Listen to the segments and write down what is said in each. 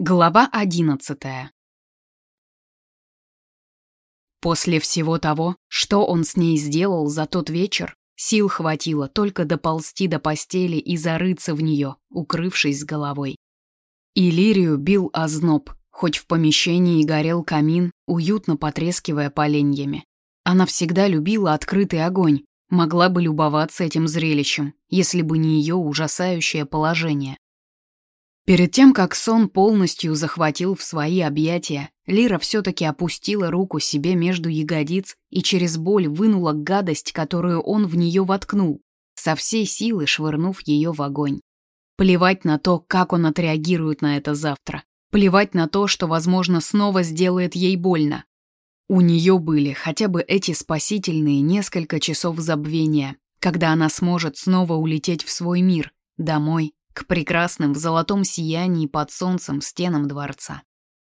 Глава одиннадцатая После всего того, что он с ней сделал за тот вечер, сил хватило только доползти до постели и зарыться в нее, укрывшись с головой. Иллирию бил озноб, хоть в помещении горел камин, уютно потрескивая поленьями. Она всегда любила открытый огонь, могла бы любоваться этим зрелищем, если бы не ее ужасающее положение. Перед тем, как сон полностью захватил в свои объятия, Лира все-таки опустила руку себе между ягодиц и через боль вынула гадость, которую он в нее воткнул, со всей силы швырнув ее в огонь. Плевать на то, как он отреагирует на это завтра. Плевать на то, что, возможно, снова сделает ей больно. У нее были хотя бы эти спасительные несколько часов забвения, когда она сможет снова улететь в свой мир, домой, к прекрасным в золотом сиянии под солнцем стенам дворца.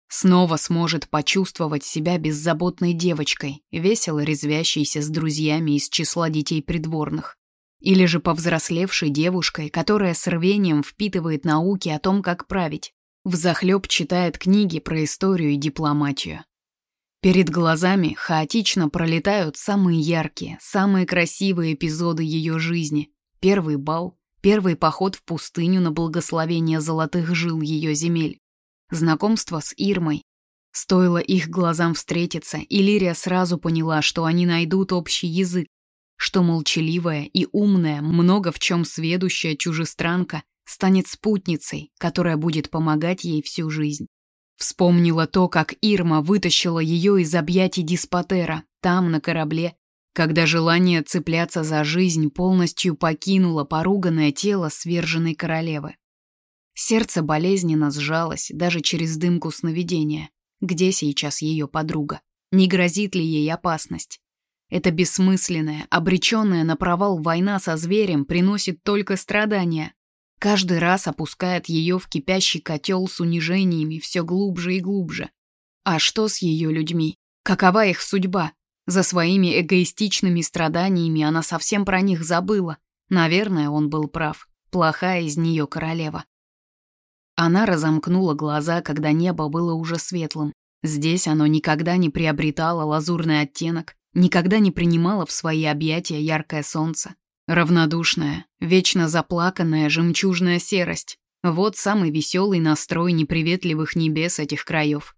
Снова сможет почувствовать себя беззаботной девочкой, весело резвящейся с друзьями из числа детей придворных. Или же повзрослевшей девушкой, которая с рвением впитывает науки о том, как править, взахлеб читает книги про историю и дипломатию. Перед глазами хаотично пролетают самые яркие, самые красивые эпизоды ее жизни. Первый бал, Первый поход в пустыню на благословение золотых жил ее земель. Знакомство с Ирмой. Стоило их глазам встретиться, и Лирия сразу поняла, что они найдут общий язык, что молчаливая и умная, много в чем сведущая чужестранка станет спутницей, которая будет помогать ей всю жизнь. Вспомнила то, как Ирма вытащила ее из объятий Диспотера, там, на корабле, когда желание цепляться за жизнь полностью покинуло поруганное тело сверженной королевы. Сердце болезненно сжалось даже через дымку сновидения. Где сейчас ее подруга? Не грозит ли ей опасность? Эта бессмысленная, обреченная на провал война со зверем приносит только страдания. Каждый раз опускает ее в кипящий котел с унижениями все глубже и глубже. А что с ее людьми? Какова их судьба? За своими эгоистичными страданиями она совсем про них забыла. Наверное, он был прав. Плохая из нее королева. Она разомкнула глаза, когда небо было уже светлым. Здесь оно никогда не приобретало лазурный оттенок, никогда не принимало в свои объятия яркое солнце. Равнодушная, вечно заплаканная жемчужная серость. Вот самый веселый настрой неприветливых небес этих краев.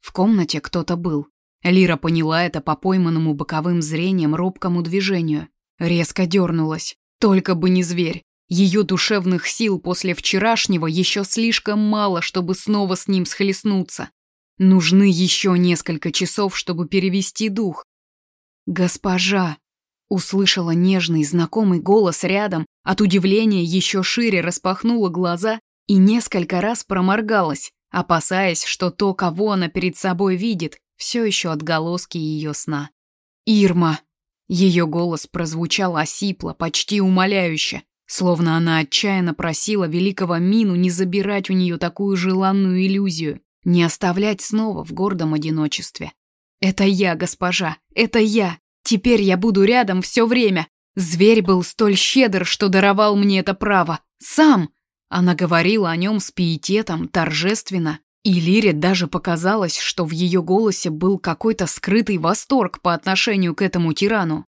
В комнате кто-то был, Лира поняла это по пойманному боковым зрением робкому движению. Резко дернулась. Только бы не зверь. Ее душевных сил после вчерашнего еще слишком мало, чтобы снова с ним схлестнуться. Нужны еще несколько часов, чтобы перевести дух. «Госпожа!» Услышала нежный, знакомый голос рядом, от удивления еще шире распахнула глаза и несколько раз проморгалась, опасаясь, что то, кого она перед собой видит, все еще отголоски ее сна. «Ирма!» Ее голос прозвучал осипло, почти умоляюще, словно она отчаянно просила великого Мину не забирать у нее такую желанную иллюзию, не оставлять снова в гордом одиночестве. «Это я, госпожа, это я! Теперь я буду рядом все время! Зверь был столь щедр, что даровал мне это право! Сам!» Она говорила о нем с пиететом, торжественно, и Лире даже показалось, что в ее голосе был какой-то скрытый восторг по отношению к этому тирану.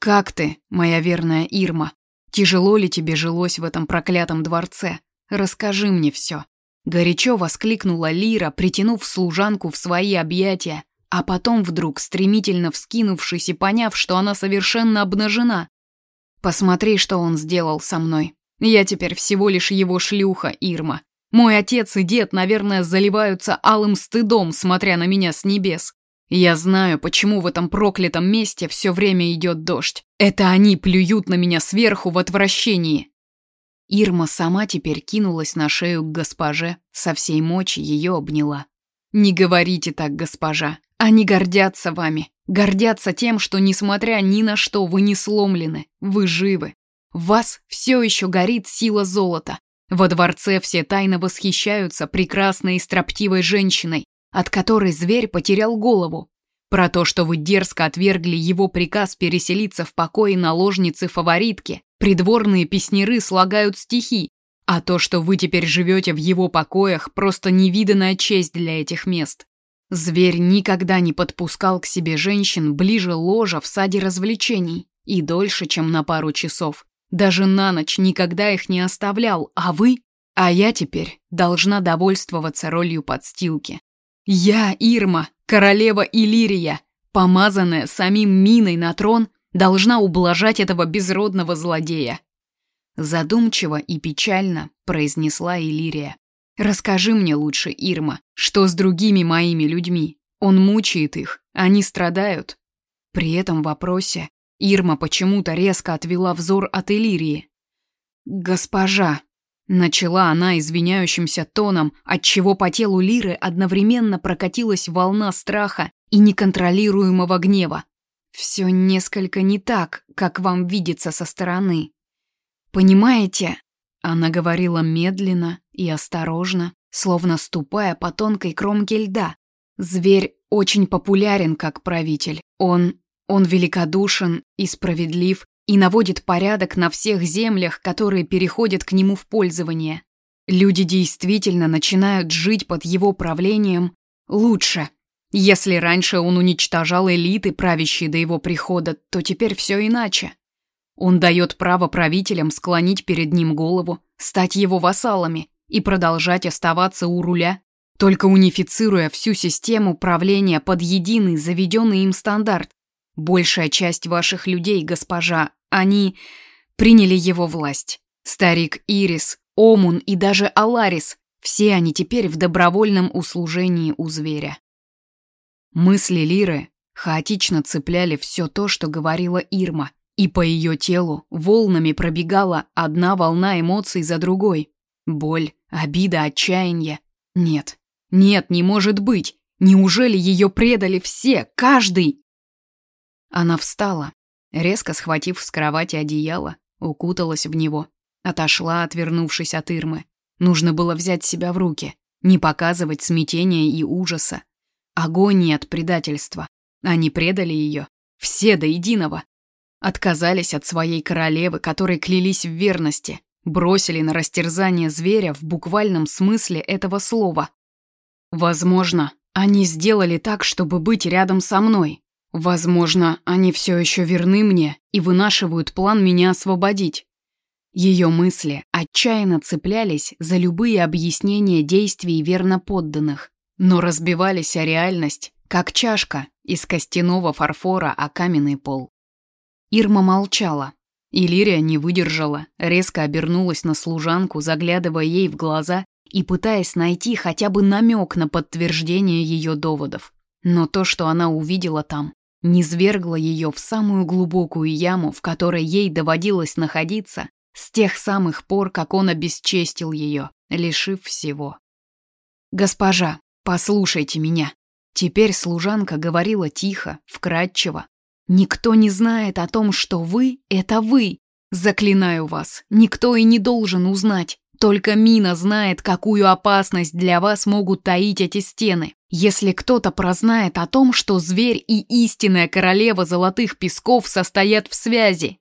«Как ты, моя верная Ирма? Тяжело ли тебе жилось в этом проклятом дворце? Расскажи мне все». Горячо воскликнула Лира, притянув служанку в свои объятия, а потом вдруг, стремительно вскинувшись и поняв, что она совершенно обнажена. «Посмотри, что он сделал со мной. Я теперь всего лишь его шлюха, Ирма. Мой отец и дед, наверное, заливаются алым стыдом, смотря на меня с небес. Я знаю, почему в этом проклятом месте все время идет дождь. Это они плюют на меня сверху в отвращении. Ирма сама теперь кинулась на шею к госпоже, со всей мочи ее обняла. «Не говорите так, госпожа. Они гордятся вами. Гордятся тем, что, несмотря ни на что, вы не сломлены. Вы живы. В вас все еще горит сила золота. Во дворце все тайно восхищаются прекрасной и строптивой женщиной, от которой зверь потерял голову. Про то, что вы дерзко отвергли его приказ переселиться в покое наложницы-фаворитки, придворные песняры слагают стихи, А то, что вы теперь живете в его покоях, просто невиданная честь для этих мест. Зверь никогда не подпускал к себе женщин ближе ложа в саде развлечений и дольше, чем на пару часов. Даже на ночь никогда их не оставлял, а вы? А я теперь должна довольствоваться ролью подстилки. Я, Ирма, королева Иллирия, помазанная самим Миной на трон, должна ублажать этого безродного злодея. Задумчиво и печально произнесла Иллирия. Расскажи мне лучше, Ирма, что с другими моими людьми? Он мучает их, они страдают. При этом вопросе Ирма почему-то резко отвела взор от Элирии. «Госпожа», — начала она извиняющимся тоном, отчего по телу Лиры одновременно прокатилась волна страха и неконтролируемого гнева. «Все несколько не так, как вам видится со стороны. Понимаете?» Она говорила медленно и осторожно, словно ступая по тонкой кромке льда. «Зверь очень популярен как правитель. Он он великодушен и справедлив и наводит порядок на всех землях, которые переходят к нему в пользование. Люди действительно начинают жить под его правлением лучше. Если раньше он уничтожал элиты, правящие до его прихода, то теперь все иначе. Он дает право правителям склонить перед ним голову, стать его вассалами и продолжать оставаться у руля, только унифицируя всю систему правления под единый заведенный им стандарт. Большая часть ваших людей, госпожа, они приняли его власть. Старик Ирис, Омун и даже Аларис, все они теперь в добровольном услужении у зверя. Мысли Лиры хаотично цепляли все то, что говорила Ирма, и по ее телу волнами пробегала одна волна эмоций за другой. Боль, обида, отчаяние. Нет, нет, не может быть. Неужели ее предали все, каждый? Она встала, резко схватив с кровати одеяло, укуталась в него, отошла, отвернувшись от Ирмы. Нужно было взять себя в руки, не показывать смятения и ужаса. Агонии от предательства. Они предали ее, все до единого. Отказались от своей королевы, которой клялись в верности, бросили на растерзание зверя в буквальном смысле этого слова. Возможно, они сделали так, чтобы быть рядом со мной, Возможно, они все еще верны мне и вынашивают план меня освободить. Ее мысли отчаянно цеплялись за любые объяснения действий верно подданных, но разбивались о реальность, как чашка из костяного фарфора о каменный пол. Ирма молчала. Иллирия не выдержала, резко обернулась на служанку, заглядывая ей в глаза и пытаясь найти хотя бы намек на подтверждение ее доводов. Но то, что она увидела там, низвергла ее в самую глубокую яму, в которой ей доводилось находиться с тех самых пор, как он обесчестил ее, лишив всего. «Госпожа, послушайте меня». Теперь служанка говорила тихо, вкрадчиво. «Никто не знает о том, что вы — это вы. Заклинаю вас, никто и не должен узнать. Только Мина знает, какую опасность для вас могут таить эти стены. Если кто-то прознает о том, что зверь и истинная королева золотых песков состоят в связи.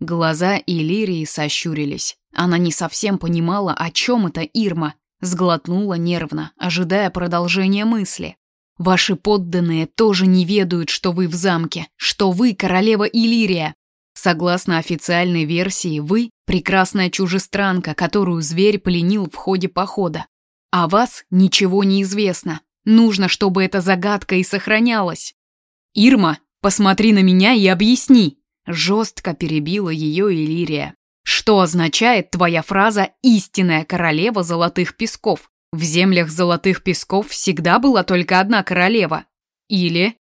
Глаза Иллирии сощурились. Она не совсем понимала, о чем это Ирма. Сглотнула нервно, ожидая продолжения мысли. Ваши подданные тоже не ведают, что вы в замке, что вы королева Иллирия. Согласно официальной версии, вы – прекрасная чужестранка, которую зверь пленил в ходе похода. О вас ничего не известно. Нужно, чтобы эта загадка и сохранялась. Ирма, посмотри на меня и объясни. Жестко перебила ее Иллирия. Что означает твоя фраза «истинная королева золотых песков»? В землях золотых песков всегда была только одна королева. Или...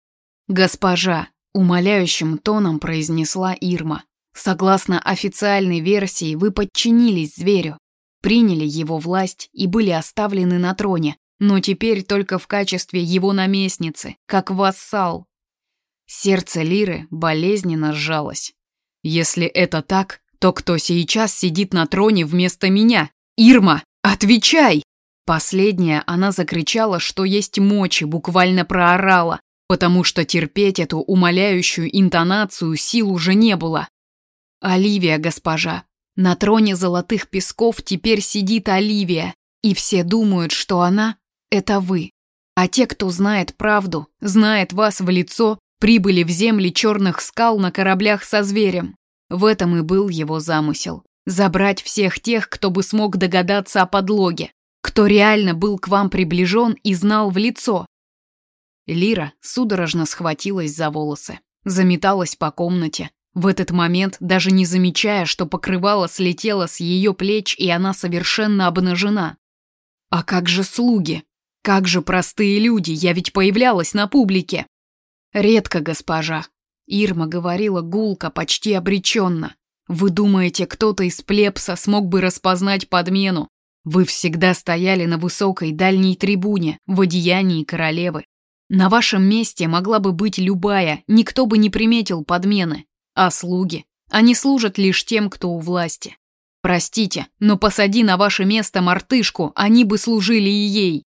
Госпожа, умоляющим тоном произнесла Ирма. Согласно официальной версии, вы подчинились зверю, приняли его власть и были оставлены на троне, но теперь только в качестве его наместницы, как вассал. Сердце Лиры болезненно сжалось. Если это так, то кто сейчас сидит на троне вместо меня? Ирма, отвечай! Последняя она закричала, что есть мочи, буквально проорала, потому что терпеть эту умоляющую интонацию сил уже не было. Оливия, госпожа, На троне золотых песков теперь сидит Оливия, и все думают, что она — это вы. А те, кто знает правду, знает вас в лицо, прибыли в земли черных скал на кораблях со зверем. В этом и был его замысел. Забрать всех тех, кто бы смог догадаться о подлоге, кто реально был к вам приближен и знал в лицо. Лира судорожно схватилась за волосы, заметалась по комнате, в этот момент даже не замечая, что покрывало слетело с ее плеч и она совершенно обнажена. А как же слуги? Как же простые люди? Я ведь появлялась на публике. Редко, госпожа. Ирма говорила гулко, почти обреченно. Вы думаете, кто-то из плебса смог бы распознать подмену? Вы всегда стояли на высокой дальней трибуне в одеянии королевы. На вашем месте могла бы быть любая, никто бы не приметил подмены. А слуги? Они служат лишь тем, кто у власти. Простите, но посади на ваше место мартышку, они бы служили и ей.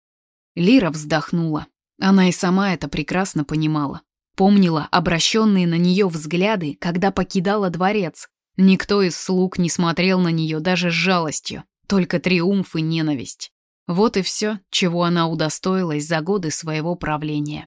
Лира вздохнула. Она и сама это прекрасно понимала. Помнила обращенные на нее взгляды, когда покидала дворец. Никто из слуг не смотрел на нее даже с жалостью, только триумф и ненависть. Вот и все, чего она удостоилась за годы своего правления.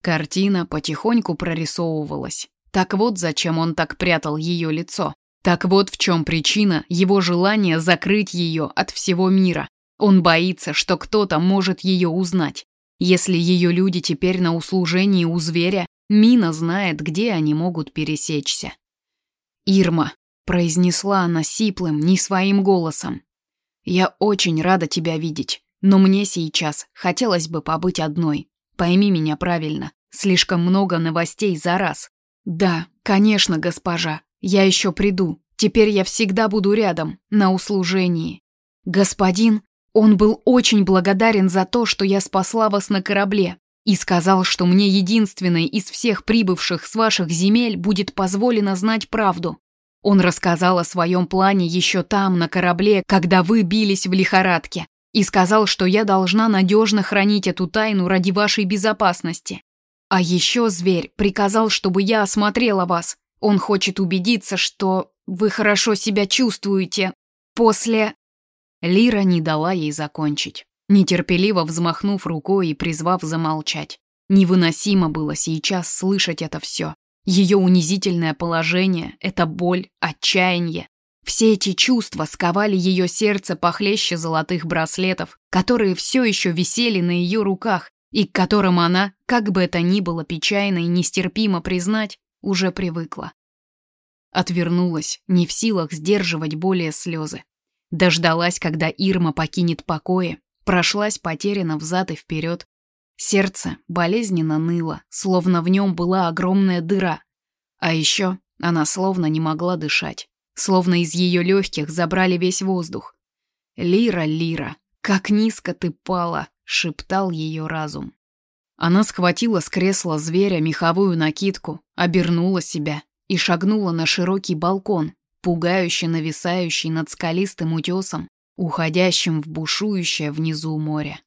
Картина потихоньку прорисовывалась. Так вот, зачем он так прятал ее лицо. Так вот в чем причина его желания закрыть ее от всего мира. Он боится, что кто-то может ее узнать. Если ее люди теперь на услужении у зверя, Мина знает, где они могут пересечься. «Ирма», — произнесла она сиплым, не своим голосом, — «я очень рада тебя видеть, но мне сейчас хотелось бы побыть одной. Пойми меня правильно, слишком много новостей за раз. «Да, конечно, госпожа. Я еще приду. Теперь я всегда буду рядом, на услужении. Господин, он был очень благодарен за то, что я спасла вас на корабле, и сказал, что мне единственной из всех прибывших с ваших земель будет позволено знать правду. Он рассказал о своем плане еще там, на корабле, когда вы бились в лихорадке, и сказал, что я должна надежно хранить эту тайну ради вашей безопасности. А еще зверь приказал, чтобы я осмотрела вас. Он хочет убедиться, что вы хорошо себя чувствуете после...» Лира не дала ей закончить, нетерпеливо взмахнув рукой и призвав замолчать. Невыносимо было сейчас слышать это все. Ее унизительное положение, эта боль, отчаяние. Все эти чувства сковали ее сердце похлеще золотых браслетов, которые все еще висели на ее руках и к которым она, как бы это ни было печально и нестерпимо признать, уже привыкла. Отвернулась, не в силах сдерживать более слезы. Дождалась, когда Ирма покинет покои, прошлась потеряно взад и вперед. Сердце болезненно ныло, словно в нем была огромная дыра. А еще она словно не могла дышать, словно из ее легких забрали весь воздух. «Лира, Лира, как низко ты пала!» Шептал ее разум. Она схватила с кресла зверя меховую накидку, обернула себя и шагнула на широкий балкон, пугающе нависающий над скалистым утесом, уходящим в бушующее внизу море.